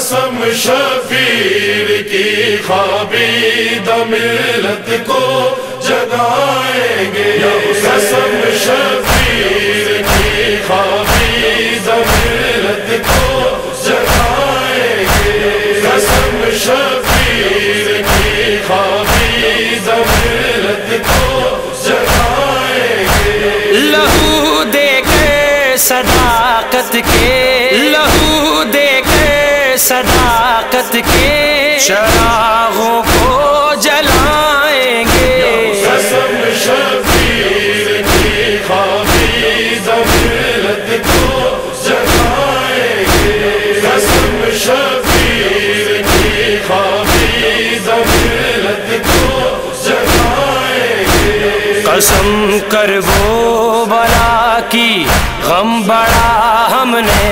قسم شبیر کی خوابی ملت کو جگائیں گے۔ قسم شبیر کی خوابی ملت کو جگائیں گے۔ قسم شبیر کی خوابی ملت کو جگائیں گے۔ لہو دے کے صداقت کے صداقت کے چراغوں کو جلائیں گے۔ قسم کی خوابی کو گے قسم کی خوابی کو گے قسم کر وہ بلا کی غم بڑا ہم نے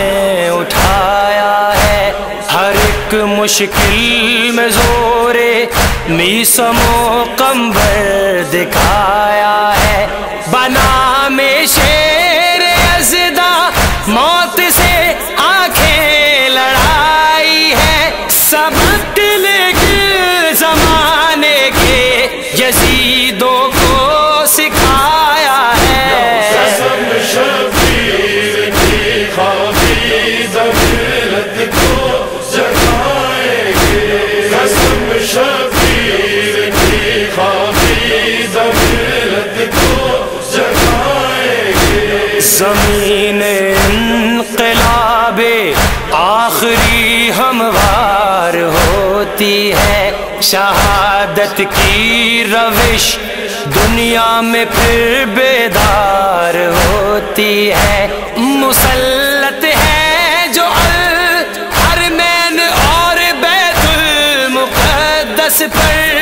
مشکل میں زورے میسم و کمبر دکھا شہادت کی روش دنیا میں پھر بیدار ہوتی ہے۔ مسلط ہے جو الحرمین اور بیت المقدس پر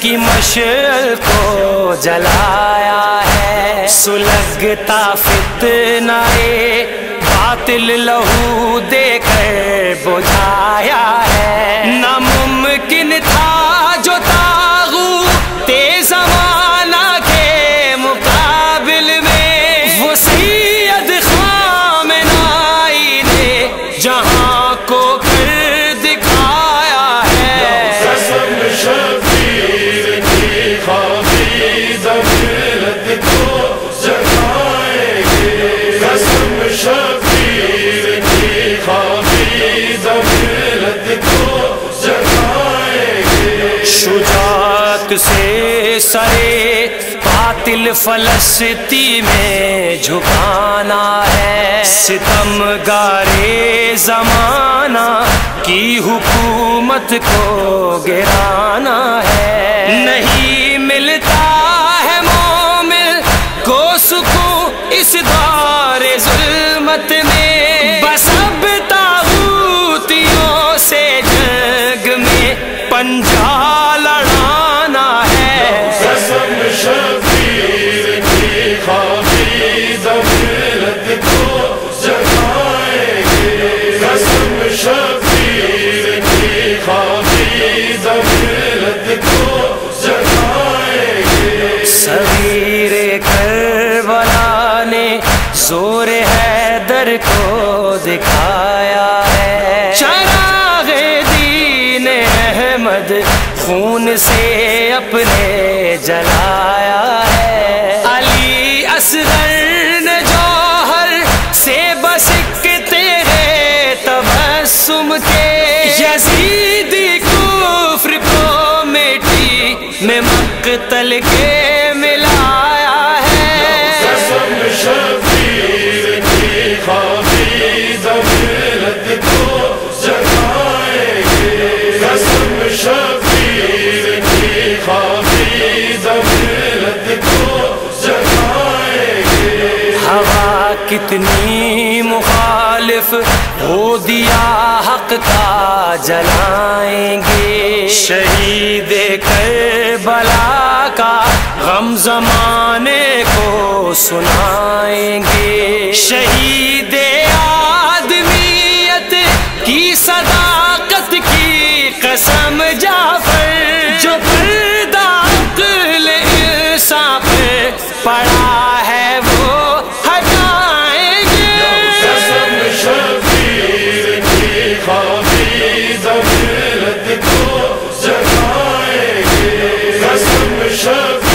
کی مشل کو جلایا ہے سلگتا فتنہ باطل لہو دے کر بجھایا ہے۔ نم سرے قاتل فلسطی میں جھکانا ہے۔ ستم گارے زمانہ کی حکومت کو گرانا ہے۔ نہیں ملتا ہے مومن کو سکون اس دور ظلمت میں۔ بس اب تاغوتیوں سے جنگ میں پنجا احمد خون سے اپنے جلایا ہے۔ علی اصغر نے جوہر سے بسک تیرے تبسم کے۔ یزیدی کفر کو مٹی میں مقتل کے کتنی مخالف ہو دیا حق کا جلائیں گے۔ شہید کر بلا کا غم زمانے کو سنائیں گے۔ شہید آدمیت کی صداقت کی قسم جا جو پردہ عقل انصاف پڑا شفا